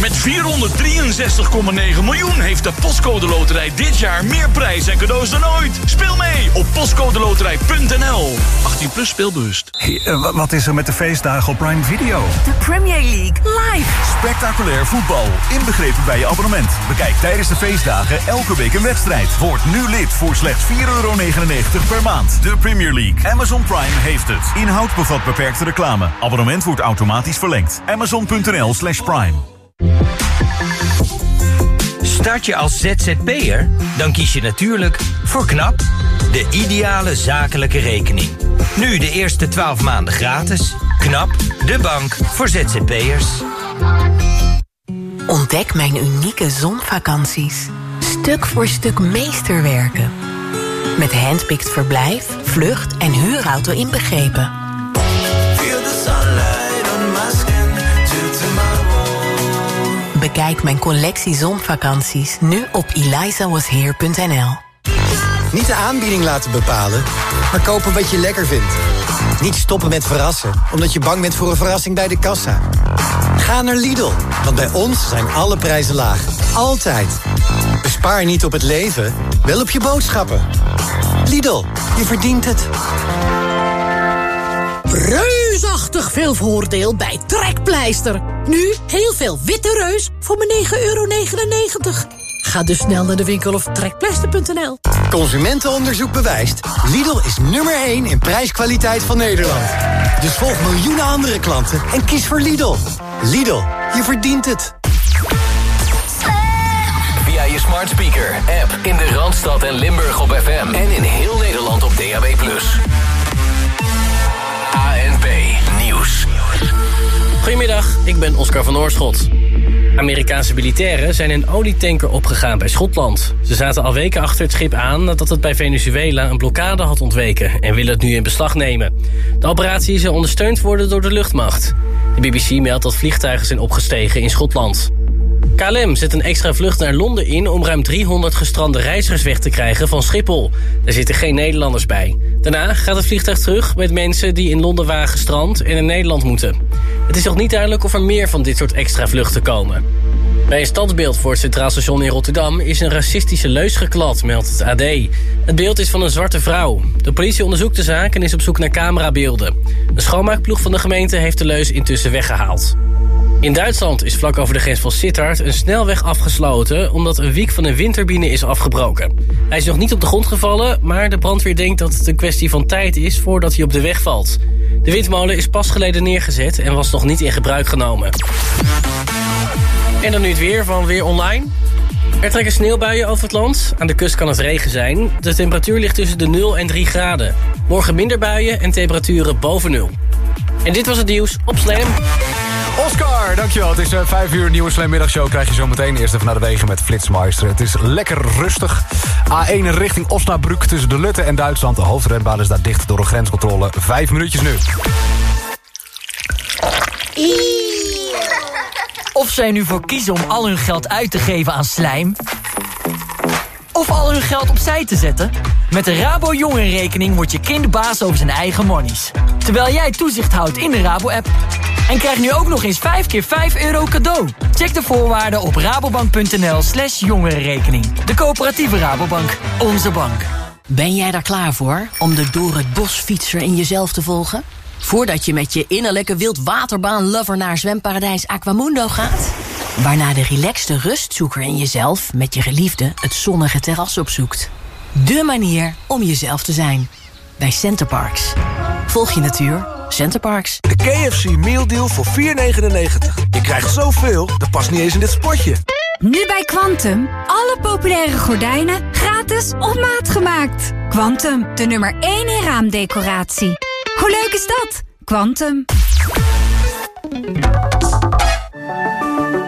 Met 463,9 miljoen heeft de Postcode Loterij dit jaar meer prijs en cadeaus dan ooit. Speel mee op postcodeloterij.nl. 18 plus speelbewust. Hey, uh, wat is er met de feestdagen op Prime Video? De Premier League live. Spectaculair voetbal, inbegrepen bij je abonnement. Bekijk tijdens de feestdagen elke week een wedstrijd. Word nu lid voor slechts 4,99 euro per maand. De Premier League. Amazon Prime heeft het. Inhoud bevat beperkte reclame. Abonnement wordt automatisch verlengd. Amazon.nl slash prime. Start je als ZZP'er? Dan kies je natuurlijk voor KNAP, de ideale zakelijke rekening. Nu de eerste 12 maanden gratis. KNAP, de bank voor ZZP'ers. Ontdek mijn unieke zonvakanties. Stuk voor stuk meesterwerken. Met handpicked verblijf, vlucht en huurauto inbegrepen. Bekijk mijn collectie zonvakanties nu op elizawasheer.nl. Niet de aanbieding laten bepalen, maar kopen wat je lekker vindt. Niet stoppen met verrassen, omdat je bang bent voor een verrassing bij de kassa. Ga naar Lidl, want bij ons zijn alle prijzen laag. Altijd. Bespaar niet op het leven, wel op je boodschappen. Lidl, je verdient het. Reusachtig veel voordeel bij Trekpleister. Nu heel veel witte reus voor maar 9,99 euro. Ga dus snel naar de winkel of trekpleister.nl. Consumentenonderzoek bewijst. Lidl is nummer 1 in prijskwaliteit van Nederland. Dus volg miljoenen andere klanten en kies voor Lidl. Lidl, je verdient het. Via je smart speaker, app in de Randstad en Limburg op FM. En in heel Nederland op ik ben Oscar van Oorschot. Amerikaanse militairen zijn een olietanker opgegaan bij Schotland. Ze zaten al weken achter het schip aan nadat het bij Venezuela een blokkade had ontweken en willen het nu in beslag nemen. De operatie zal ondersteund worden door de luchtmacht. De BBC meldt dat vliegtuigen zijn opgestegen in Schotland. KLM zet een extra vlucht naar Londen in om ruim 300 gestrande reizigers weg te krijgen van Schiphol. Er zitten geen Nederlanders bij. Daarna gaat het vliegtuig terug met mensen die in Londen waren gestrand en in Nederland moeten. Het is nog niet duidelijk of er meer van dit soort extra vluchten komen. Bij een stadsbeeld voor het Centraal Station in Rotterdam is een racistische leus geklad, meldt het AD. Het beeld is van een zwarte vrouw. De politie onderzoekt de zaak en is op zoek naar camerabeelden. Een schoonmaakploeg van de gemeente heeft de leus intussen weggehaald. In Duitsland is vlak over de grens van Sittard een snelweg afgesloten... omdat een wiek van een windturbine is afgebroken. Hij is nog niet op de grond gevallen, maar de brandweer denkt dat het een kwestie van tijd is... voordat hij op de weg valt. De windmolen is pas geleden neergezet en was nog niet in gebruik genomen. En dan nu het weer van Weer Online. Er trekken sneeuwbuien over het land. Aan de kust kan het regen zijn. De temperatuur ligt tussen de 0 en 3 graden. Morgen minder buien en temperaturen boven 0. En dit was het nieuws op Slam. Oscar, dankjewel. Het is uh, 5 uur, nieuwe Slam middagshow. Krijg je zo meteen eerst even naar de wegen met Flitsmeister. Het is lekker rustig. A1 richting Osnabrück tussen de Lutte en Duitsland. De hoofdrenbaan is daar dicht door een grenscontrole. Vijf minuutjes nu. Of zij nu voor kiezen om al hun geld uit te geven aan slijm... of al hun geld opzij te zetten... met de Rabo Jongerenrekening wordt je kind baas over zijn eigen monies. Terwijl jij toezicht houdt in de Rabo-app. En krijg nu ook nog eens 5 keer 5 euro cadeau. Check de voorwaarden op rabobank.nl slash jongerenrekening. De coöperatieve Rabobank. Onze bank. Ben jij daar klaar voor om de door het bos fietser in jezelf te volgen? Voordat je met je innerlijke wildwaterbaan-lover naar zwemparadijs Aquamundo gaat? Waarna de relaxte rustzoeker in jezelf met je geliefde het zonnige terras opzoekt. De manier om jezelf te zijn. Bij Centerparks. Volg je natuur. Centerparks. De KFC Meal Deal voor 4,99. Je krijgt zoveel, dat past niet eens in dit spotje. Nu bij Quantum. Alle populaire gordijnen gratis op maat gemaakt. Quantum, de nummer 1 in raamdecoratie. Hoe leuk is dat? Quantum.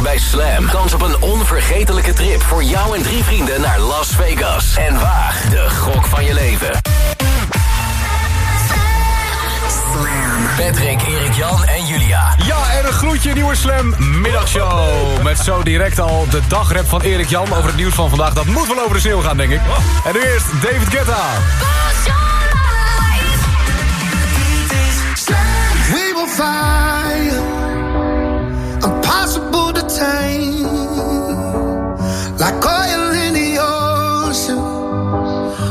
Maak bij Slam. Kans op een onvergetelijke trip voor jou en drie vrienden naar Las Vegas. En waag de gok van je leven. Patrick, Erik Jan en Julia. Ja, en een groetje nieuwe Slam middagshow. Met zo direct al de dagrap van Erik Jan over het nieuws van vandaag. Dat moet wel over de sneeuw gaan, denk ik. En nu eerst David Guetta. We will fire, like oil in the ocean.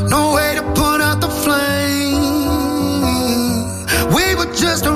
No way to put out the flame. We were just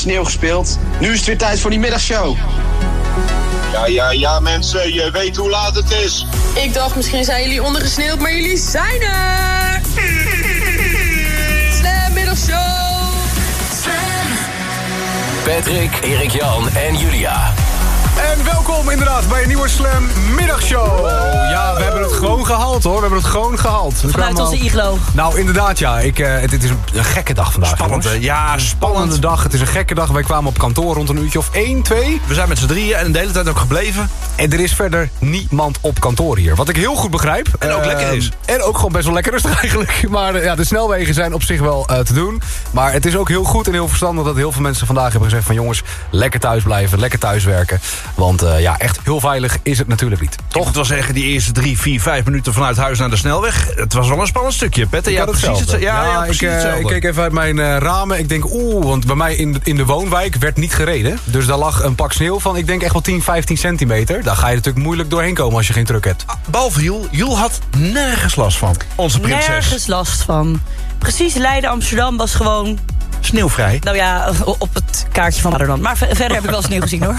sneeuw gespeeld. Nu is het weer tijd voor die middagshow. Ja, ja, ja, mensen, je weet hoe laat het is. Ik dacht, misschien zijn jullie ondergesneeuwd, maar jullie zijn er! Slam middagshow! Patrick, Erik Jan en Julia. Welkom inderdaad bij een nieuwe Slam middagshow. Ja, we hebben het gewoon gehaald hoor. We hebben het gewoon gehaald. Vanuit onze iglo. Nou, inderdaad ja. Ik, eh, het, het is een, gekke dag vandaag. Spannend, jongens. Ja, spannende dag. Het is een gekke dag. Wij kwamen op kantoor rond een uurtje of 1, 2. We zijn met z'n drieën en de hele tijd ook gebleven. En er is verder niemand op kantoor hier. Wat ik heel goed begrijp. En ook Ehm, lekker is. En ook gewoon best wel lekker rustig eigenlijk. Maar eh, ja, de snelwegen zijn op zich wel eh, te doen. Maar het is ook heel goed en heel verstandig dat heel veel mensen vandaag hebben gezegd van jongens, lekker thuis blijven, lekker thuis werken. Want eh, ja, echt heel veilig is het natuurlijk niet. Toch? Het was zeggen, die eerste drie, vier, vijf minuten vanuit huis naar de snelweg. Het was wel een spannend stukje. Petter, Ik ja, precies hetzelfde. Ja, ja, ik, precies eh, hetzelfde. ik keek even uit mijn eh, ramen. Ik denk, oeh, want bij mij in de, in de woonwijk werd niet gereden. Dus daar lag een pak sneeuw van, ik denk echt wel 10, 15 centimeter. Daar ga je natuurlijk moeilijk doorheen komen als je geen truck hebt. Behalve Joel. Joel had nergens last van. Onze prinses. Nergens last van. Precies, Leiden Amsterdam was gewoon Sneeuwvrij. Nou ja, op het kaartje van Maderland. Maar ver- verder heb ik wel sneeuw gezien hoor.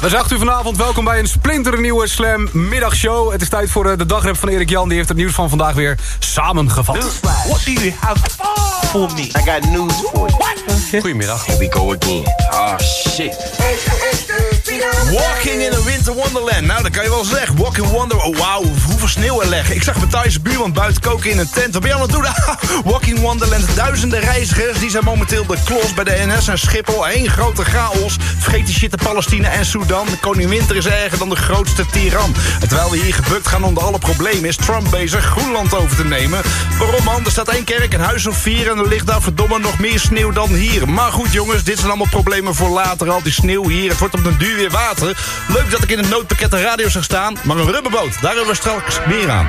We zagen u vanavond. Welkom bij een splinternieuwe Slam middagshow. Het is tijd voor eh, de dagrep van Erik Jan. Die heeft het nieuws van vandaag weer samengevat. What do you have for me? I got news for you. Goedemiddag. Here we go again. Oh shit. Walking in a winter wonderland. Nou, dat kan je wel zeggen. Walking wonder. Oh, wauw, hoeveel sneeuw er leggen. Ik zag mijn Thaise buurman buiten koken in een tent. Wat ben je aan het doen? Walking wonderland. Duizenden reizigers. Die zijn momenteel de klos bij de NS en Schiphol. Eén grote chaos. Vergeet die shit in Palestina en Sudan. De koning Winter is erger dan de grootste tiran. En terwijl we hier gebukt gaan onder alle problemen... is Trump bezig Groenland over te nemen. Waarom man? Er staat één kerk, een huis of vier... en er ligt daar verdomme nog meer sneeuw dan hier. Maar goed jongens, dit zijn allemaal problemen voor later. Al die sneeuw hier, het wordt op den duur weer water. Leuk dat ik in het noodpakket een radio zag staan... maar een rubberboot, daar hebben we straks meer aan.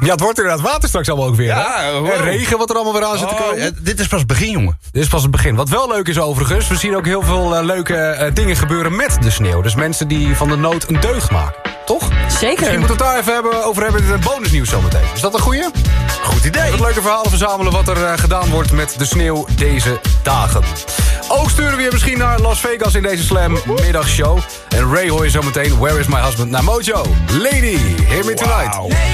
Ja, het wordt inderdaad water straks allemaal ook weer. Ja, wow. En regen wat er allemaal weer aan zit te Oh, komen. ja, dit is pas het begin, jongen. Dit is pas het begin. Wat wel leuk is overigens, we zien ook heel veel eh, leuke eh, dingen gebeuren met de sneeuw. Dus mensen die van de nood een deugd maken. Toch? Zeker. Misschien moeten we het daar even hebben, over hebben in het bonusnieuws zometeen. Is dat een goeie? Goed idee. Wat leuke verhalen verzamelen wat er eh, gedaan wordt met de sneeuw deze dagen. Ook sturen we je misschien naar Las Vegas in deze Slam middagshow. En Ray hoor je zometeen Where is my husband naar Mojo. Lady, hear me tonight.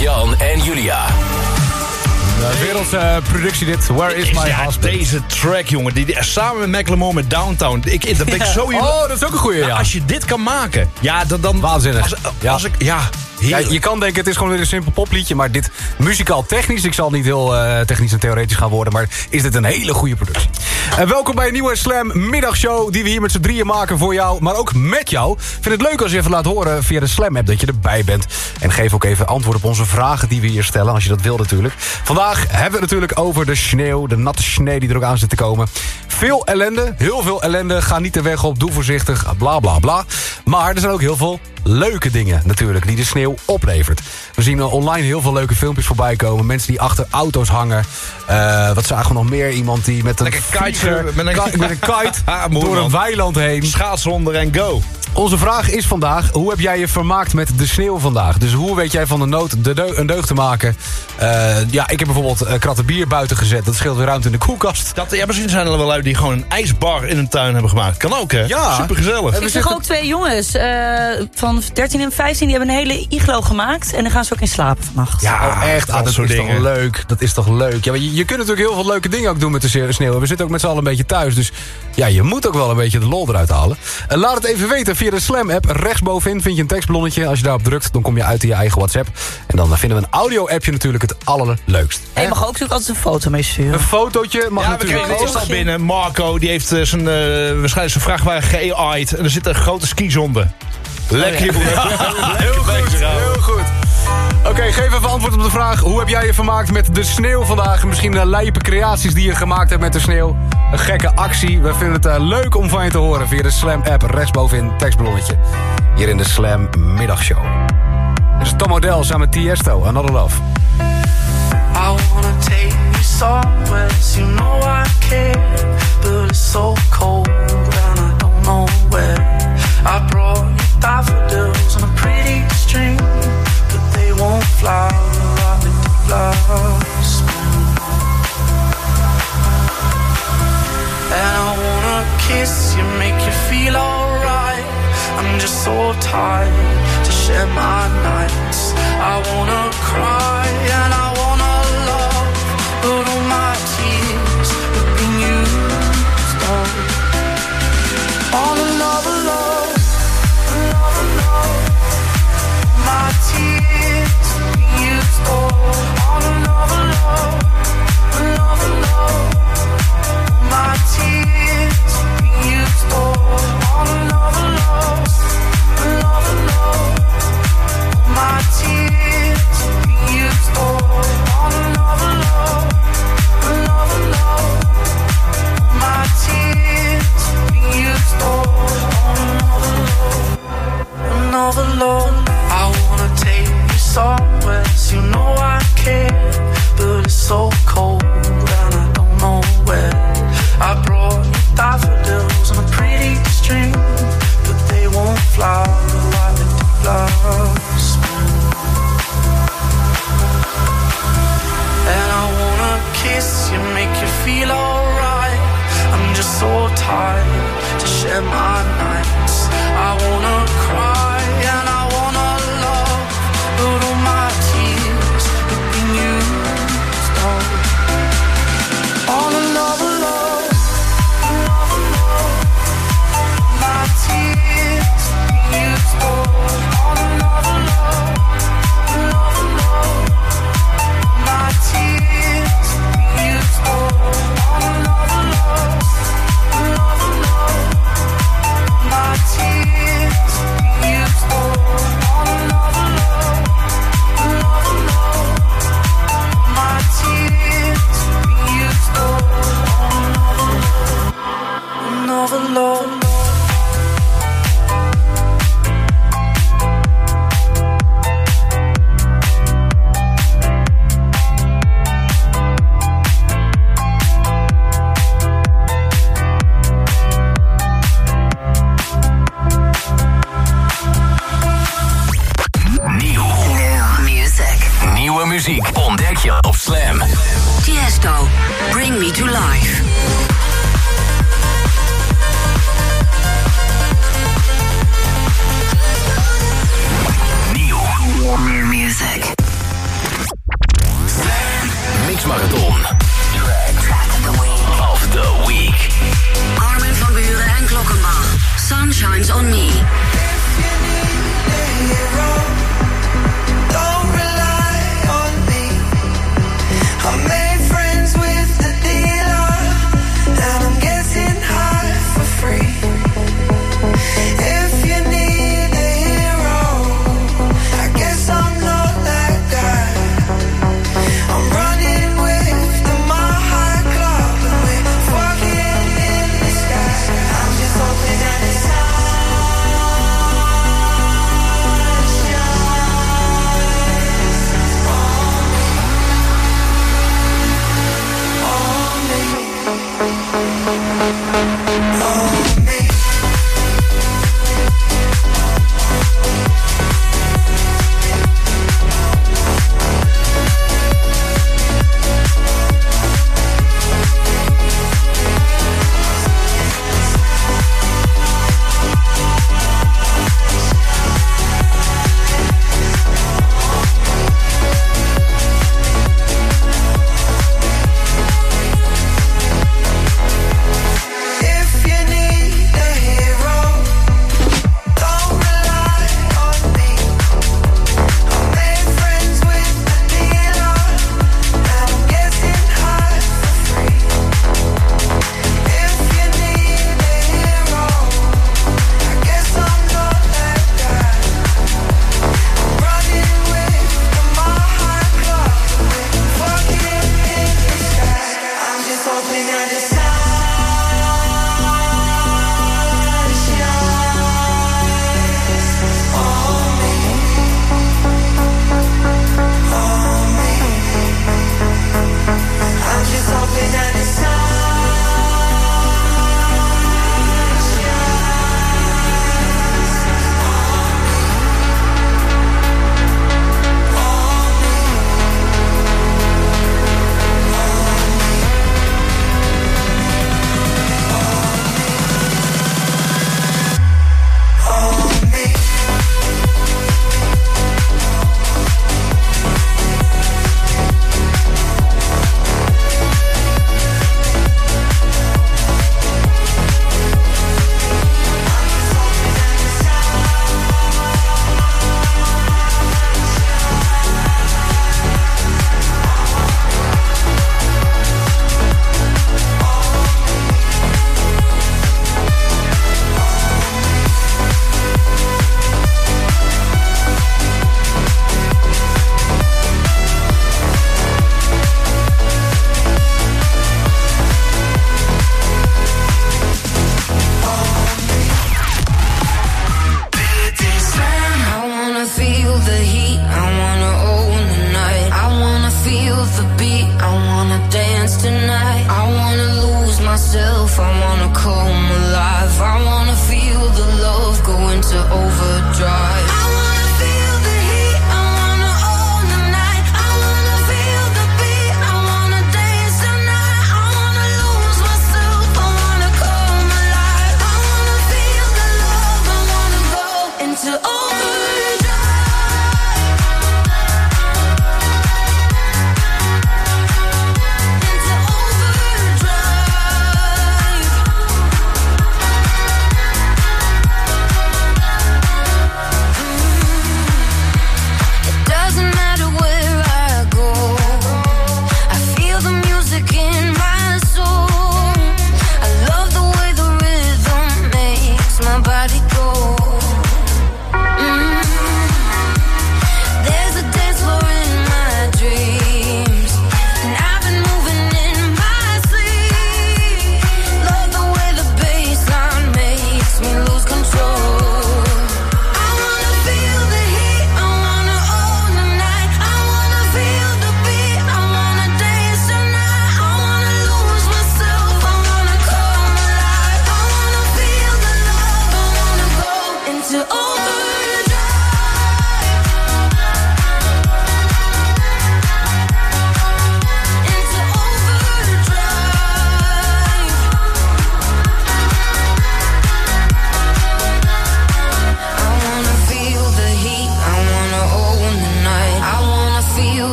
Erik-Jan en Julia. De wereldse productie dit. Where is my ja, husband? Deze track, jongen. Die, die- samen met Macklemore met Downtown. Ik, ik- dat ben ik Ja. zo... Oh, dat is ook een goeie, Nou, ja. Als je dit kan maken. Ja, dan... dan Waanzinnig. Als, als ik... Ja, Ja, je kan denken, het is gewoon weer een simpel popliedje. Maar dit muzikaal technisch, ik zal niet heel eh, technisch en theoretisch gaan worden... maar is dit een hele goede productie. En welkom bij een nieuwe Slam middagshow... die we hier met z'n drieën maken voor jou, maar ook met jou. Vind het leuk als je even laat horen via de Slam-app dat je erbij bent. En geef ook even antwoord op onze vragen die we hier stellen... als je dat wil natuurlijk. Vandaag hebben we het natuurlijk over de sneeuw, de natte sneeuw die er ook aan zit te komen. Veel ellende, heel veel ellende. Ga niet de weg op, doe voorzichtig, bla bla bla. Maar er zijn ook heel veel leuke dingen natuurlijk die de sneeuw oplevert. We zien online heel veel leuke filmpjes voorbij komen. Mensen die achter auto's hangen. Eh, wat zagen we nog meer? Iemand die met een Lekker vlieger- kitesurfen, met een- ki- met een kite door een weiland heen. Schaatsonder en go. Onze vraag is vandaag, hoe heb jij je vermaakt met de sneeuw vandaag? Dus hoe weet jij van de nood de deu- een deugd te maken? Eh, ja, ik heb bijvoorbeeld eh, kratten bier buiten gezet. Dat scheelt weer ruimte in de koelkast. Dat, ja, misschien zijn er wel lui die gewoon een ijsbar in hun tuin hebben gemaakt. Kan ook, hè? Ja. Super gezellig. Ik zag ook twee jongens eh, van 13 en 15, die hebben een hele iglo gemaakt. En dan gaan ze ook in slapen vannacht. Ja, oh, echt. Ah, dat dat soort is toch leuk. Dat is toch leuk. Ja, maar je, je kunt natuurlijk heel veel leuke dingen ook doen met de sneeuw. We zitten ook met z'n allen een beetje thuis. Dus ja, je moet ook wel een beetje de lol eruit halen. En laat het even weten via de Slam-app. Rechtsbovenin vind je een tekstballonnetje. Als je daarop drukt, dan kom je uit in je eigen WhatsApp. En dan vinden we een audio-appje natuurlijk het allerleukst. En je mag ook natuurlijk altijd een foto mee sturen. Een fotootje mag Ja, we natuurlijk kregen het ook. al binnen. Marco, die heeft eh, zijn, eh, waarschijnlijk zijn vrachtwagen ge-AI'd. En er zit een grote skizonde. Lekker, jongen. Ja, heel goed, heel goed. Oké, geef even antwoord op de vraag. Hoe heb jij je vermaakt met de sneeuw vandaag? Misschien de lijpe creaties die je gemaakt hebt met de sneeuw. Een gekke actie. We vinden het eh, leuk om van je te horen via de Slam-app. Rechtsbovenin tekstballonnetje. Hier in de Slam Middagshow. Dit is Tom samen met Tiesto. Another Love. I wanna take you somewhere, you know I care, but it's so cold and I don't know where. I brought you daffodils on a pretty string, won't last spring. And I wanna kiss you, make you feel alright. I'm just so tired to share my nights. I wanna cry and I wanna love, but all my tears have been used up. All My tears being used for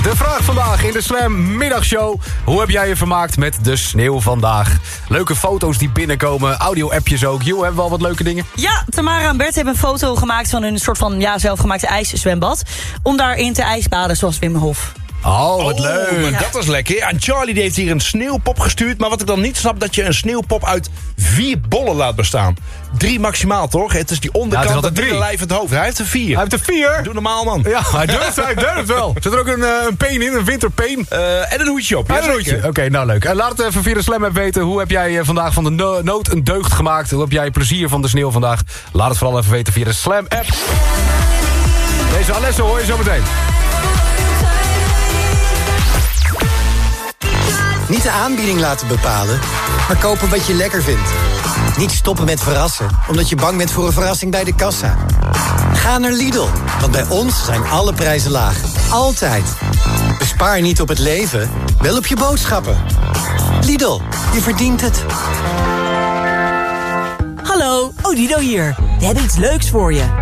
De vraag vandaag in de Slam middagshow. Hoe heb jij je vermaakt met de sneeuw vandaag? Leuke foto's die binnenkomen, audio-appjes ook. Jo, hebben we al wat leuke dingen? Ja, Tamara en Bert hebben een foto gemaakt van een soort van ja, zelfgemaakte ijszwembad. Om daarin te ijsbaden zoals Wim Hof. Oh, wat Oh, maar dat is lekker. En Charlie die heeft hier een sneeuwpop gestuurd. Maar wat ik dan niet snap, dat je een sneeuwpop uit vier bollen laat bestaan. Drie maximaal, toch? Het is die Ja, onderkant, is het drie. lijf, het hoofd. Hij heeft er vier. Hij heeft er vier. Doe normaal, man. Ja, hij durft, hij durft wel. Zit er ook een, eh, een peen in, een winterpeen? en een hoedje op. En een hoedje. Oké, nou leuk. En laat het even via de Slam app weten. Hoe heb jij eh, vandaag van de no- nood een deugd gemaakt? Hoe heb jij plezier van de sneeuw vandaag? Laat het vooral even weten via de Slam app. Deze Alesso hoor je zo meteen. Niet de aanbieding laten bepalen, maar kopen wat je lekker vindt. Niet stoppen met verrassen, omdat je bang bent voor een verrassing bij de kassa. Ga naar Lidl, want bij ons zijn alle prijzen laag. Altijd. Bespaar niet op het leven, wel op je boodschappen. Lidl, je verdient het. Hallo, Odido hier. We hebben iets leuks voor je.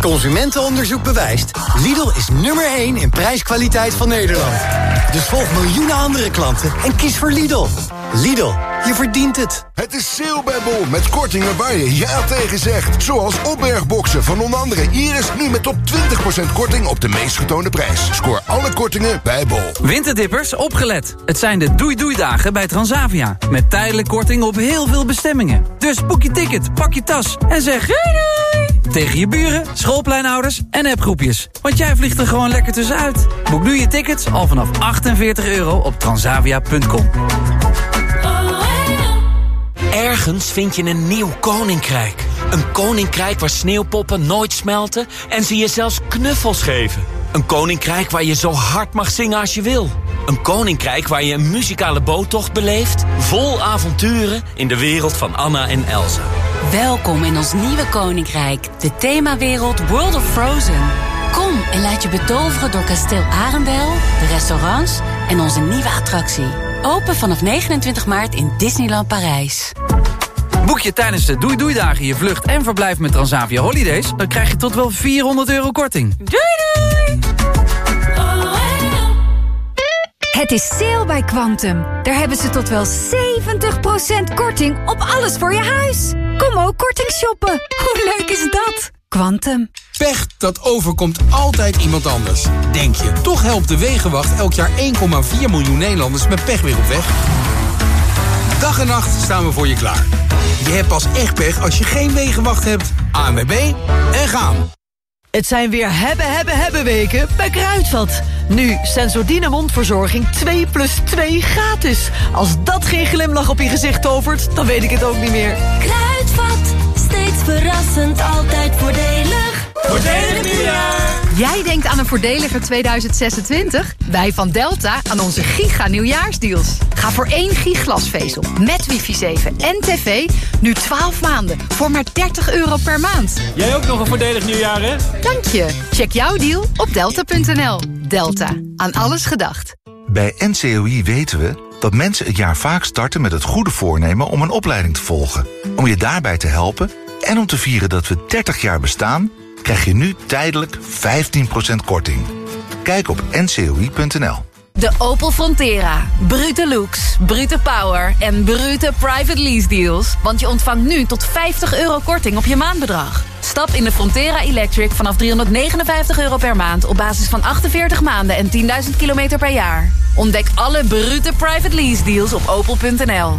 Consumentenonderzoek bewijst. Lidl is nummer 1 in prijskwaliteit van Nederland. Dus volg miljoenen andere klanten en kies voor Lidl. Lidl, je verdient het. Het is sale bij Bol met kortingen waar je ja tegen zegt. Zoals opbergboxen van onder andere Iris nu met tot 20% korting op de meest getoonde prijs. Scoor alle kortingen bij Bol. Winterdippers, opgelet. Het zijn de doei-doei-dagen bij Transavia. Met tijdelijk korting op heel veel bestemmingen. Dus boek je ticket, pak je tas en zeg doei doei! Tegen je buren, schoolpleinouders en appgroepjes. Want jij vliegt er gewoon lekker tussenuit. Boek nu je tickets al vanaf 48 euro op transavia.com. Ergens vind je een nieuw koninkrijk. Een koninkrijk waar sneeuwpoppen nooit smelten en ze je zelfs knuffels geven. Een koninkrijk waar je zo hard mag zingen als je wil. Een koninkrijk waar je een muzikale boottocht beleeft... vol avonturen in de wereld van Anna en Elsa. Welkom in ons nieuwe koninkrijk, de themawereld World of Frozen. Kom en laat je betoveren door kasteel Arendel, de restaurants en onze nieuwe attractie. Open vanaf 29 maart in Disneyland Parijs. Boek je tijdens de Doei Doei Dagen je vlucht en verblijf met Transavia Holidays... dan krijg je tot wel 400 euro korting. Doei doei! Het is sale bij Quantum. Daar hebben ze tot wel 70% korting op alles voor je huis. Kom ook korting shoppen. Hoe leuk is dat? Quantum. Pech, dat overkomt altijd iemand anders. Denk je, toch helpt de Wegenwacht elk jaar 1,4 miljoen Nederlanders met pech weer op weg? Dag en nacht staan we voor je klaar. Je hebt pas echt pech als je geen Wegenwacht hebt. ANWB en gaan. Het zijn weer hebben, hebben, hebben weken bij Kruidvat. Nu Sensordine mondverzorging 2 plus 2 gratis. Als dat geen glimlach op je gezicht tovert, dan weet ik het ook niet meer. Kruidvat, verrassend, altijd voordelig. Voordelig nieuwjaar! Jij denkt aan een voordeliger 2026? Wij van Delta aan onze giga nieuwjaarsdeals. Ga voor één giglasvezel met wifi 7 en tv nu 12 maanden voor maar 30 euro per maand. Jij ook nog een voordelig nieuwjaar, hè? Dank je. Check jouw deal op delta.nl. Delta. Aan alles gedacht. Bij NCOI weten we dat mensen het jaar vaak starten met het goede voornemen om een opleiding te volgen. Om je daarbij te helpen en om te vieren dat we 30 jaar bestaan, krijg je nu tijdelijk 15% korting. Kijk op ncoi.nl. De Opel Frontera. Brute looks, brute power en brute private lease deals. Want je ontvangt nu tot 50 euro korting op je maandbedrag. Stap in de Frontera Electric vanaf 359 euro per maand... op basis van 48 maanden en 10.000 kilometer per jaar. Ontdek alle brute private lease deals op opel.nl.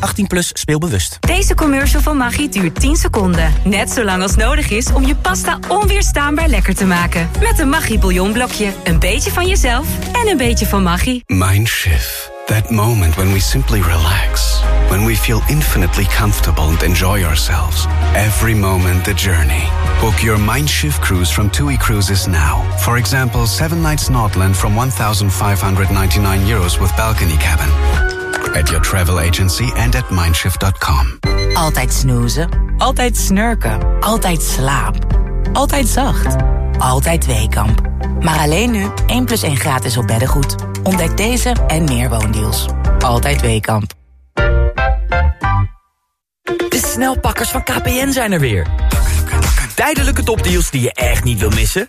18 plus speelbewust. Deze commercial van Maggi duurt 10 seconden. Net zo lang als nodig is om je pasta onweerstaanbaar lekker te maken. Met een Maggi bouillonblokje. Een beetje van jezelf en een beetje van Maggi. Mindshift. That moment when we simply relax. When we feel infinitely comfortable and enjoy ourselves. Every moment the journey. Book your Mindshift cruise from TUI Cruises now. For example, 7 nights Nordland from 1,599 euros with balcony cabin. At your travel agency and at mindshift.com. Altijd snoezen, altijd snurken, altijd slaap, altijd zacht, altijd Weekamp. Maar alleen nu 1 plus 1 gratis op beddengoed. Ontdek deze en meer woondeals. Altijd Weekamp. De snelpakkers van KPN zijn er weer. Tijdelijke topdeals die je echt niet wil missen?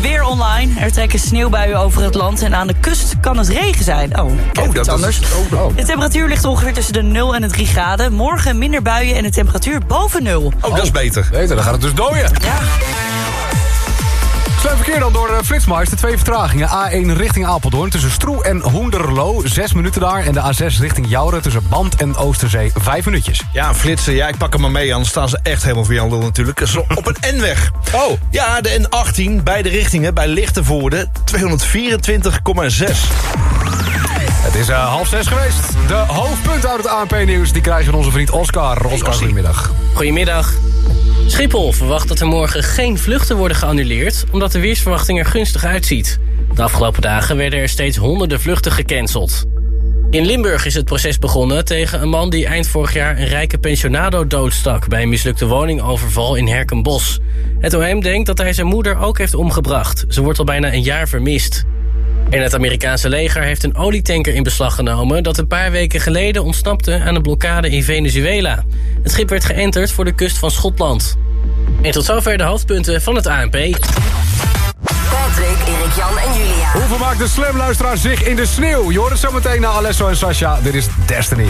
Weer Online. Er trekken sneeuwbuien over het land en aan de kust kan het regen zijn. Oh, kijk, dat iets is- anders. oh, oh. De temperatuur ligt ongeveer tussen de 0 en de 3 graden. Morgen minder buien en de temperatuur boven 0. Oh, dat is beter. Beter, dan gaat het dus dooien. Ja. Slecht verkeer dan door uh, Flitsmeister. Twee vertragingen. A1 richting Apeldoorn tussen Stroe en Hoenderloo. Zes minuten daar. En de A6 richting Jouren tussen Band en Oosterzee. Vijf minuutjes. Ja, flitsen. Ja, ik pak hem maar mee. Anders staan ze echt helemaal voor Jan Lul natuurlijk. Zo op een N-weg. Oh. Ja, de N18, beide richtingen, bij Lichtenvoorde. 224,6. Het is eh, half zes geweest. De hoofdpunten uit het ANP-nieuws die krijgen van onze vriend Oscar. Oscar, goedemiddag. Goedemiddag. Schiphol verwacht dat er morgen geen vluchten worden geannuleerd... omdat de weersverwachting er gunstig uitziet. De afgelopen dagen werden er steeds honderden vluchten gecanceld. In Limburg is het proces begonnen tegen een man die eind vorig jaar... een rijke pensionado doodstak bij een mislukte woningoverval in Herkenbos. Het OM denkt dat hij zijn moeder ook heeft omgebracht. Ze wordt al bijna een jaar vermist. En het Amerikaanse leger heeft een olietanker in beslag genomen... dat een paar weken geleden ontsnapte aan een blokkade in Venezuela. Het schip werd geënterd voor de kust van Schotland. En tot zover de hoofdpunten van het ANP. Patrick, Erik, Jan en Julia. Hoe vermaakt de slamluisteraar zich in de sneeuw? Je hoort het zo meteen naar Alesso en Sasha. Dit is Destiny.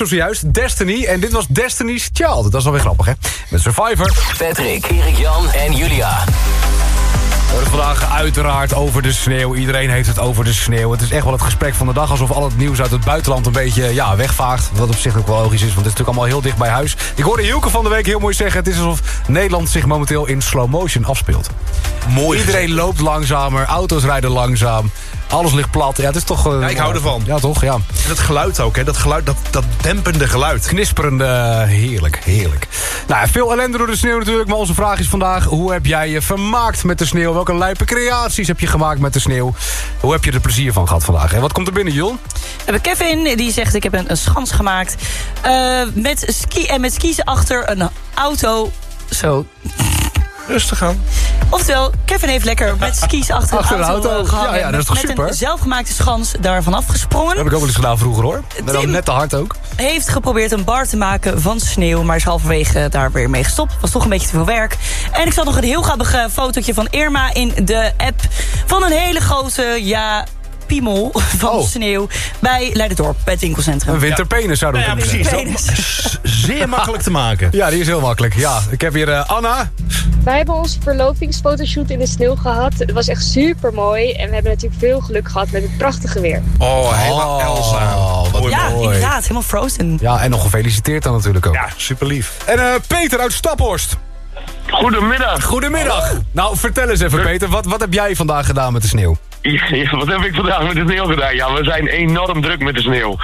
luisterde zojuist Destiny. En dit was Destiny's Child. Dat is alweer grappig, hè? Met Survivor. Patrick, Erik Jan en Julia. We hebben vandaag uiteraard over de sneeuw. Iedereen heeft het over de sneeuw. Het is echt wel het gesprek van de dag. Alsof al het nieuws uit het buitenland een beetje ja, wegvaagt. Wat op zich ook wel logisch is, want het is natuurlijk allemaal heel dicht bij huis. Ik hoorde Hielke van de week heel mooi zeggen... het is alsof Nederland zich momenteel in slow motion afspeelt. Mooi. Iedereen loopt langzamer, auto's rijden langzaam. Alles ligt plat. Ja, het is toch... Eh, ik hou ervan. Ja, toch? Ja. En dat geluid ook, hè? Dat, geluid, dat, dat dempende geluid. Knisperende, eh, heerlijk, heerlijk. Nou, veel ellende door de sneeuw natuurlijk. Maar onze vraag is vandaag, hoe heb jij je vermaakt met de sneeuw? Welke lijpe creaties heb je gemaakt met de sneeuw? Hoe heb je er plezier van gehad vandaag? En wat komt er binnen, Jon? We hebben Kevin, die zegt, ik heb een, een schans gemaakt. Eh, met ski en met skis achter een auto. Zo. Rustig aan. Oftewel, Kevin heeft lekker met skis achter, Achter de auto, auto. gehangen. Ja, ja, dat is toch met super? een zelfgemaakte schans daarvan afgesprongen. Dat heb ik ook wel eens gedaan vroeger hoor. Dan net te hard ook. Heeft geprobeerd een bar te maken van sneeuw... maar is halverwege daar weer mee gestopt. Was toch een beetje te veel werk. En ik zag nog een heel grappig eh, fotootje van Irma in de app... van een hele grote, ja, piemel van sneeuw... bij Leiderdorp, bij het winkelcentrum. Een winterpenis zouden we Ja, kunnen precies. Zeer makkelijk te maken. Ja, die is heel makkelijk. Ja, ik heb hier eh, Anna. Wij hebben onze verlovingsfotoshoot in de sneeuw gehad. Het was echt super mooi. En we hebben natuurlijk veel geluk gehad met het prachtige weer. Oh, helemaal Elsa. wat ja, mooi. inderdaad, helemaal frozen. Ja, en nog gefeliciteerd dan natuurlijk ook. Ja, super lief. En eh, Peter uit Staphorst. Goedemiddag. Goedemiddag. Nou, vertel eens even Peter, wat, wat heb jij vandaag gedaan met de sneeuw? Ja, wat heb ik vandaag met de sneeuw gedaan? Ja, we zijn enorm druk met de sneeuw.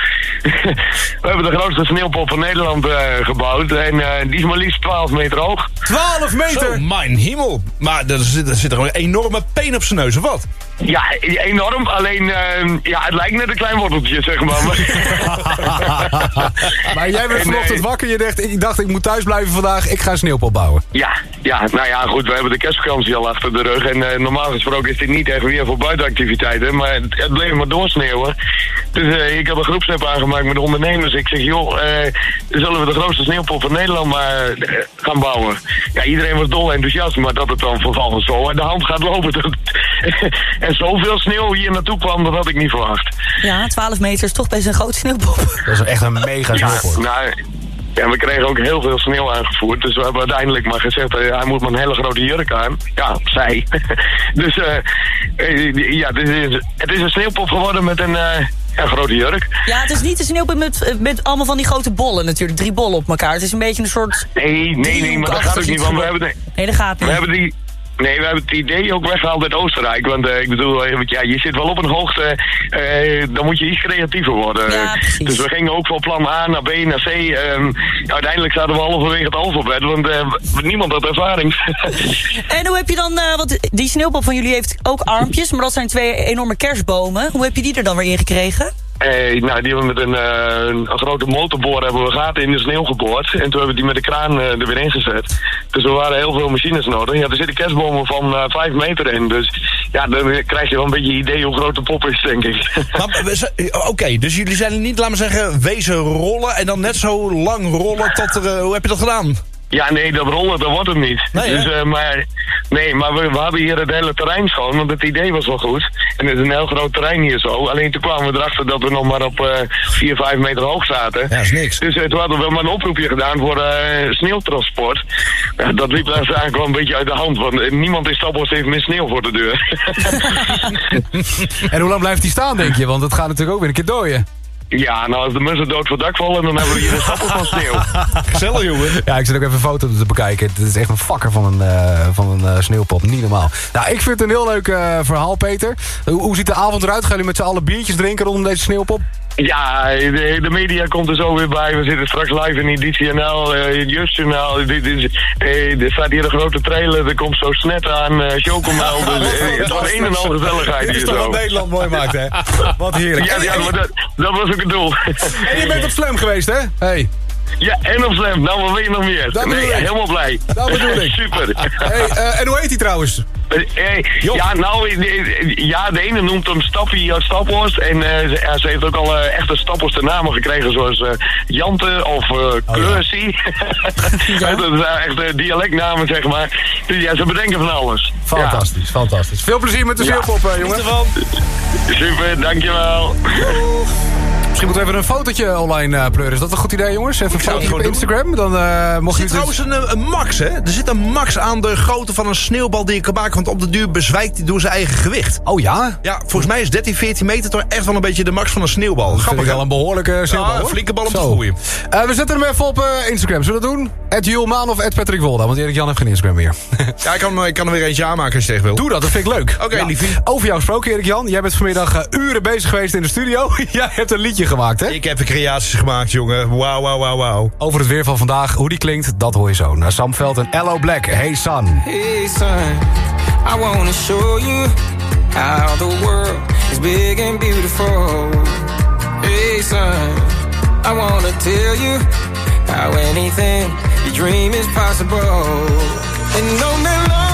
we hebben de grootste sneeuwpop van Nederland eh, gebouwd. En eh, die is maar liefst 12 meter hoog. 12 meter? Zo, mijn hemel. Maar er zit, er zit gewoon een enorme peen op zijn neus, of wat? Ja, enorm. Alleen, eh, ja, het lijkt net een klein worteltje, zeg maar. Maar jij werd En, vanochtend eh, wakker, je dacht, ik dacht ik moet thuis blijven vandaag, ik ga een sneeuwpop bouwen. Ja, ja, nou ja, goed, we hebben de kerstvakantie al achter de rug. En eh, normaal gesproken is dit niet echt weer voor buitenactiviteiten. Maar het, bleef maar doorsneeuwen. Dus eh, ik had een groepsapp aangemaakt met de ondernemers. Ik zeg, joh, eh, zullen we de grootste sneeuwpop van Nederland maar eh, gaan bouwen? Ja, iedereen was dol enthousiast, maar dat het dan vervolgens zo aan de hand gaat lopen. Dat, en zoveel sneeuw hier naartoe kwam, dat had ik niet verwacht. Ja, 12 meter is toch best een grote sneeuwpop. Dat is echt een mega Ja, sneeuwpop. nou, ja, we kregen ook heel veel sneeuw aangevoerd. Dus we hebben uiteindelijk maar gezegd, eh, hij moet maar een hele grote jurk aan. Ja, zij. dus eh, eh, ja, het is, het is een sneeuwpop geworden met een, eh, ja, grote jurk. Ja, het is niet een sneeuwpop met, met allemaal van die grote bollen natuurlijk. Drie bollen op elkaar. Het is een beetje een soort... Nee, nee, nee, maar dat gaat ook niet, want we hebben... De, Nee, dat gaat we niet. hebben die... Nee, we hebben het idee ook weggehaald uit Oostenrijk. Want eh, ik bedoel, eh, want ja, je zit wel op een hoogte, eh, dan moet je iets creatiever worden. dus we gingen ook van plan A naar B naar C. Ehm, uiteindelijk zaten we halverwege het alfabet, want niemand had ervaring. En hoe heb je dan... want die sneeuwpop van jullie heeft ook armpjes, maar dat zijn twee enorme kerstbomen. Hoe heb je die er dan weer in gekregen? Eh, nou, die hebben met een, eh, een grote motorboor hebben we gaten in de sneeuw geboord. En toen hebben we die met de kraan eh, er weer ingezet. Dus er waren heel veel machines nodig. Ja, er zitten kerstbomen van eh, vijf meter in. Dus ja, dan krijg je wel een beetje een idee hoe groot de pop is, denk ik. Oké, dus jullie zijn niet, laten we zeggen, wezen rollen en dan net zo lang rollen tot er... hoe heb je dat gedaan? Ja, nee, dat rollen, dat wordt het niet. Nee, dus, eh, maar nee, maar we, we hadden hier het hele terrein schoon, want het idee was wel goed. En het is een heel groot terrein hier zo. Alleen toen kwamen we erachter dat we nog maar op eh 4, 5 meter hoog zaten. Ja, is niks. Dus eh, toen hadden we maar een oproepje gedaan voor eh, sneeuwtransport. Dat liep eigenlijk wel een beetje uit de hand, want niemand in Staphorst heeft meer sneeuw voor de deur. En hoe lang blijft die staan, denk je? Want het gaat natuurlijk ook weer een keer dooien. Ja, nou als de mussen dood voor dak vallen, dan hebben we hier een stapel van sneeuw. Gezellig, jongen. Ja, ik zit ook even een foto te bekijken. Het is echt een fakker van een, eh, van een eh, sneeuwpop. Niet normaal. Nou, ik vind het een heel leuk eh, verhaal, Peter. Hoe, hoe ziet de avond eruit? Gaan jullie met z'n allen biertjes drinken rondom deze sneeuwpop? Ja, de, de media komt er zo weer bij. We zitten straks live in Editie NL, eh, in. Dit is, eh, er staat hier een grote trailer, er komt zo snet aan, eh chocomel. Dus, het wordt een en al gezelligheid Dit is toch wat Nederland mooi maakt, hè? Wat heerlijk. Ja, ja maar dat, dat was ook het doel. En je bent op Slam geweest, hè? Hey. Ja, en op Slam. Nou, wat wil je nog meer? Dat nee, ik. helemaal blij. Dat bedoel ik. Super. Hey, eh, en hoe heet hij trouwens? Eh, eh, ja, nou, ja, de ene noemt hem Stappie uit Staphorst. En eh, ze, heeft ook al eh, echte Staphorste namen gekregen, zoals eh, Jante of Oh, Kleursie. dat zijn echt dialectnamen, zeg maar. Dus ja, ze bedenken van alles. Fantastisch, fantastisch. Veel plezier met de Ja. jongen. Super, dankjewel. Misschien moeten we even een fotootje online eh, pleuren. Is dat een goed idee, jongens? Even een fotootje op Instagram. Dan eh mocht Er zit het trouwens een, eh, een max, hè? Er zit een max aan de grootte van een sneeuwbal die je kan maken. Want op de duur bezwijkt hij door zijn eigen gewicht. Oh ja? Ja, volgens mij is 13, 14 meter toch echt wel een beetje de max van een sneeuwbal. Dat Grappig, wel een behoorlijke sneeuwbal, Ja, een flinke bal om te groeien. We zetten hem even op Instagram. Zullen we dat doen? Ed Julmaan of Ed Patrick Wolda? Want Erik Jan heeft geen Instagram meer. Ja, ik kan, ik kan er weer eentje aanmaken als je echt wil. Doe dat, dat vind ik leuk. Oké, Ja. liefie. Over jou gesproken, Erik Jan. Jij bent vanmiddag uren bezig geweest in de studio. Jij hebt een liedje gemaakt, hè? Ik heb weer creaties gemaakt, jongen. Wauw, wauw, wauw, wauw. Over het weer van vandaag, hoe die klinkt, dat hoor je zo. Naar Sam Veld en Ello Black. Hey Sun. Hey son, I wanna show you how the world is big and beautiful. Hey son, I wanna tell you how anything you dream is possible. And on that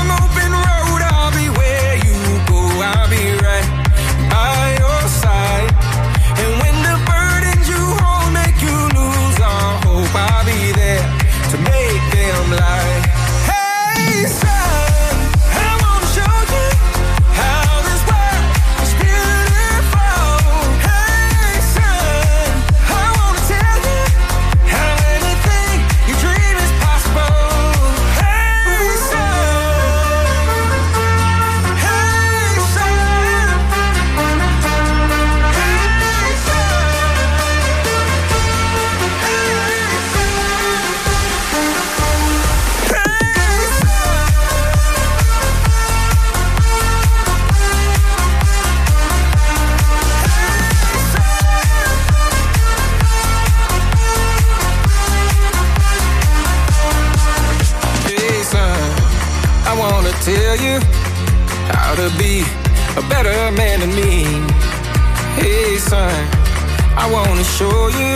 I wanna show you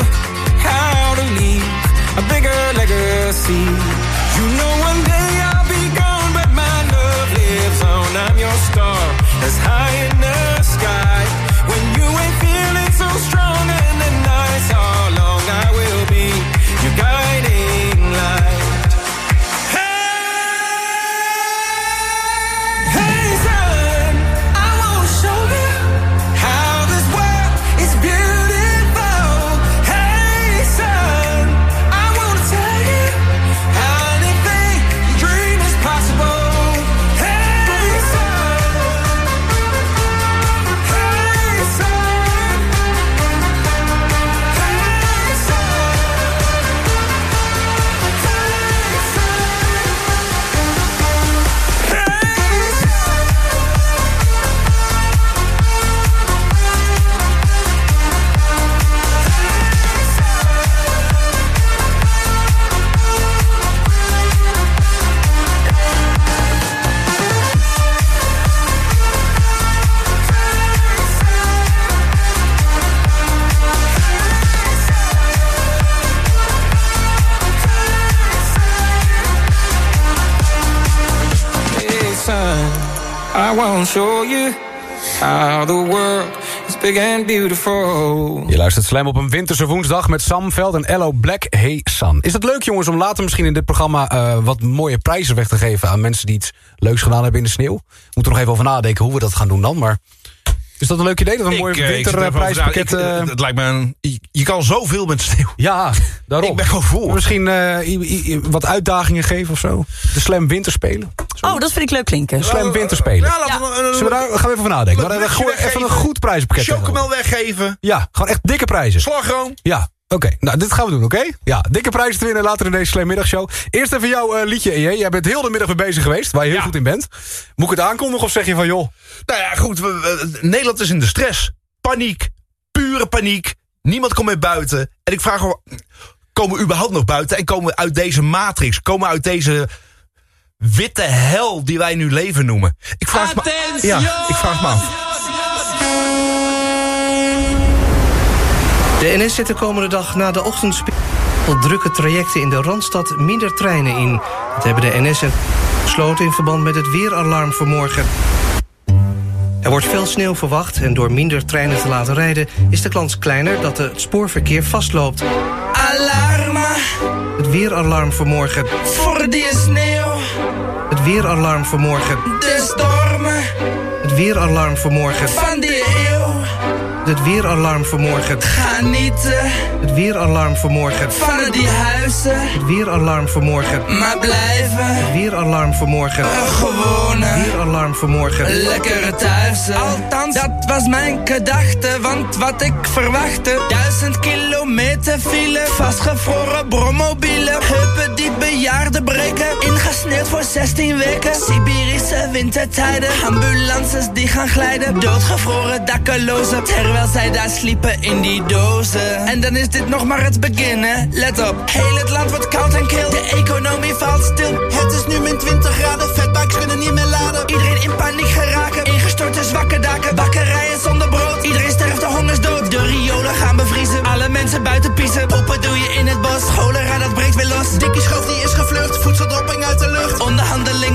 how to leave a bigger legacy. You know, one day Je luistert Slam op een winterse woensdag met Sam Veld en Ello Black. Hey San. Is het leuk jongens om later misschien in dit programma... eh, wat mooie prijzen weg te geven aan mensen die iets leuks gedaan hebben in de sneeuw? We moeten er nog even over nadenken hoe we dat gaan doen dan, maar... Is dat een leuk idee? Dat we een mooi eh, er winterprijspakket... eh, Het lijkt me een... Je, je kan zoveel met sneeuw. Ja, daarom. Ik ben gewoon voor. Misschien eh, i- i- wat uitdagingen geven of zo. De Slam Winterspelen. Oh, dat vind ik leuk klinken. Slam Winterspelen. Ja, laten we... Zullen we daar, gaan we even over nadenken. Maar, eh, luchtje gooi even een goed prijzenpakket. Chocomel weggeven. Ja, gewoon echt dikke prijzen. Slagroom. Ja, oké. Nou, dit gaan we doen, oké? Ja, dikke prijzen te winnen later in deze Slam middagshow. Eerst even jouw eh, liedje, EJ. Jij bent heel de middag mee bezig geweest, waar je heel goed in bent. Moet ik het aankondigen of zeg je van, joh... Nou ja, goed. we- we- Nederland is in de stress. Paniek. Pure paniek. Niemand komt meer buiten. En ik vraag me, komen we überhaupt nog buiten? En komen we uit deze matrix? Komen we uit deze witte hel die wij nu leven noemen? Ik vraag me, ja, ik vraag me af. De NS zet de komende dag na de ochtendspits op drukke trajecten in de Randstad minder treinen in. Dat hebben de NS en besloten in verband met het weeralarm vanmorgen. Er wordt veel sneeuw verwacht en door minder treinen te laten rijden... is de kans kleiner dat het spoorverkeer vastloopt. Alarma Het weeralarm vanmorgen. voor die sneeuw. Het weeralarm vanmorgen. De stormen Het weeralarm vanmorgen. van die. Het weeralarm vanmorgen. Ga niet eh, Het weeralarm vanmorgen. van die huizen, Het weeralarm vanmorgen. maar blijven Het weeralarm vanmorgen. een gewone. Weeralarm vanmorgen. Lekkere thuis. Althans, dat was mijn gedachte, want wat ik verwachtte. Duizend kilometer file, vastgevroren brommobielen. Heupen die bejaarden breken, ingesneeuwd voor 16 weken. Siberische wintertijden, ambulances die gaan glijden. Doodgevroren dakkelozen, terwijl zij daar sliepen in die dozen. En dan is dit nog maar het begin, hè? Let op, heel het land wordt koud en kil. De economie valt stil. Het is nu min 20 graden, vetbikes kunnen niet meer laden. Iedereen in paniek geraken, ingestorte zwakke daken. Bakkerijen zonder brood, iedereen sterft de hongersdood. De riolen gaan bevriezen, alle mensen buiten piezen. Poppen doe je in het bos, cholera dat breekt weer los. Dikkie schoof die is gevlucht, voedseldropping uit de lucht. Onderhandeling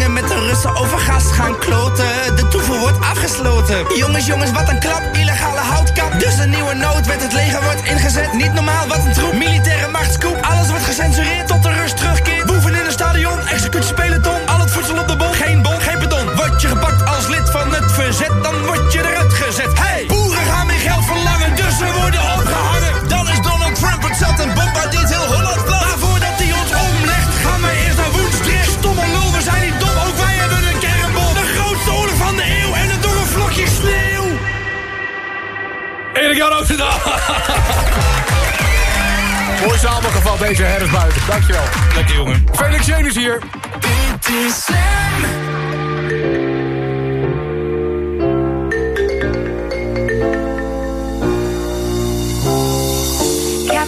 ze over gas gaan kloten. De toevoer wordt afgesloten. Jongens, jongens, wat een klap. Illegale houtkap. Dus een nieuwe nood werd het leger wordt ingezet. Niet normaal, wat een troep. Militaire machtskoep. Alles wordt gecensureerd tot de rust terugkeert. Boeven in een stadion. Executiepeloton. Al het voedsel op de bon. Geen bon, geen beton. Word je gepakt als lid van het verzet, dan word je eruit gezet. Hey! Geld verlangen, dus ze worden opgehangen. Dan is Donald Trump het zat en bombardeert heel Holland plat. Maar voordat hij ons omlegt, gaan wij eerst naar Woensdrecht. Stomme lul, we zijn niet dom, ook wij hebben een kernbom. De grootste oorlog van de eeuw en het door een vlokje sneeuw. Erik Jan Oosterdaal. Mooi samengevat deze herfstbuiten. Dankjewel. Lekker jongen. Felix Jen is hier. Dit is Slam.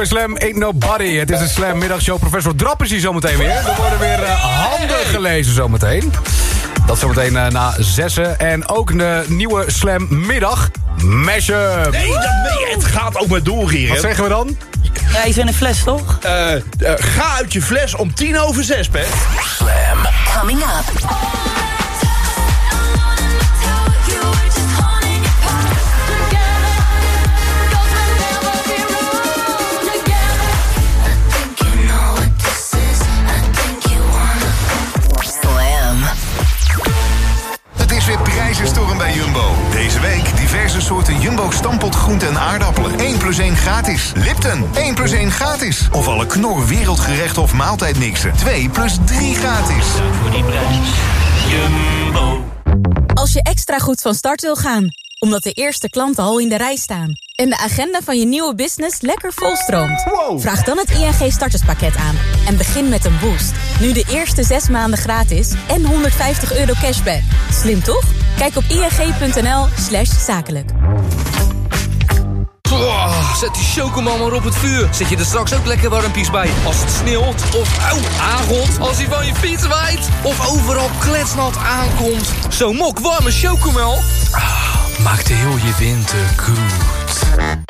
Bij Slam, Ain't Nobody. Het is de Slam middagshow. Professor Drap is hier zometeen weer. Er worden weer eh, handen gelezen zometeen. Dat zometeen eh, na zessen. En ook de nieuwe Slam middag. Mashup. Nee, dat meen je. Het gaat ook maar door hier. Wat zeggen we dan? Ja, iets in een fles, toch? Eh, ga uit je fles om tien over zes, Pet. Coming up. Gratis. Of alle knor wereldgerecht of maaltijdmixen. 2 plus 3 gratis. Voor die prijs. Jumbo. Als je extra goed van start wil gaan, omdat de eerste klanten al in de rij staan... en de agenda van je nieuwe business lekker volstroomt... vraag dan het ING starterspakket aan en begin met een boost. Nu de eerste zes maanden gratis en 150 euro cashback. Slim toch? Kijk op ing.nl slash zakelijk. Oh, zet die chocomel maar op het vuur. Zet je er straks ook lekker warmpies bij. Als het sneeuwt of aangot. Als hij van je fiets waait. Of overal kletsnat aankomt. Zo'n mok warme chocomel. Ah, maakt heel je winter goed.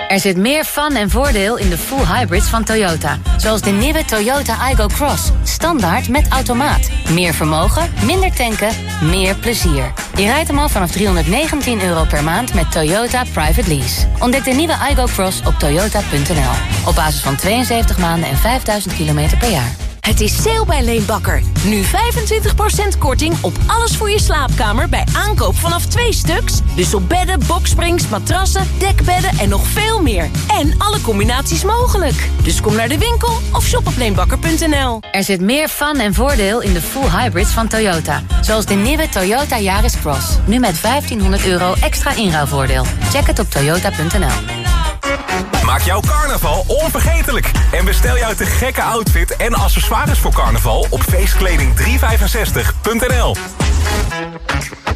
Er zit meer fun en voordeel in de full hybrids van Toyota. Zoals de nieuwe Toyota Igo Cross. Standaard met automaat. Meer vermogen, minder tanken, meer plezier. Je rijdt hem al vanaf 319 euro per maand met Toyota Private Lease. Ontdek de nieuwe Igo Cross op toyota.nl. Op basis van 72 maanden en 5000 kilometer per jaar. Het is sale bij Leenbakker. Nu 25% korting op alles voor je slaapkamer bij aankoop vanaf twee stuks. Dus op bedden, boksprings, matrassen, dekbedden en nog veel meer. En alle combinaties mogelijk. Dus kom naar de winkel of shop op leenbakker.nl. Er zit meer fun en voordeel in de full hybrids van Toyota. Zoals de nieuwe Toyota Yaris Cross. Nu met 1500 euro extra inruilvoordeel. Check het op toyota.nl. Maak jouw carnaval onvergetelijk. En bestel jouw te gekke outfit en accessoires voor carnaval op feestkleding365.nl.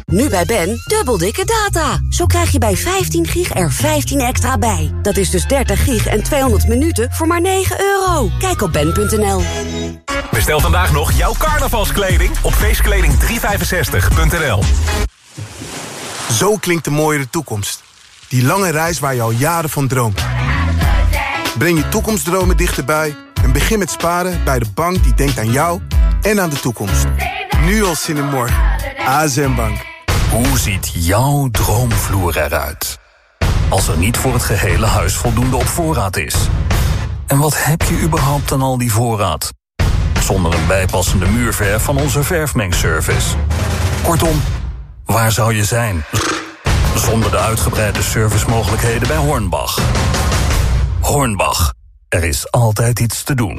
Nu bij Ben, dubbel dikke data. Zo krijg je bij 15 gig er 15 extra bij. Dat is dus 30 gig en 200 minuten voor maar 9 euro. Kijk op ben.nl. Bestel vandaag nog jouw carnavalskleding op feestkleding365.nl. Zo klinkt de mooiere toekomst. Die lange reis waar je al jaren van droomt. Breng je toekomstdromen dichterbij en begin met sparen bij de bank die denkt aan jou en aan de toekomst. Nu al zin in morgen. ASM Bank. Hoe ziet jouw droomvloer eruit? Als er niet voor het gehele huis voldoende op voorraad is. En wat heb je überhaupt aan al die voorraad? Zonder een bijpassende muurverf van onze verfmengservice. Kortom, waar zou je zijn? Zonder de uitgebreide servicemogelijkheden bij Hornbach. Hornbach, er is altijd iets te doen.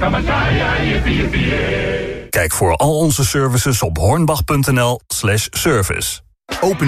Kijk voor al onze services op hornbach.nl slash service. Open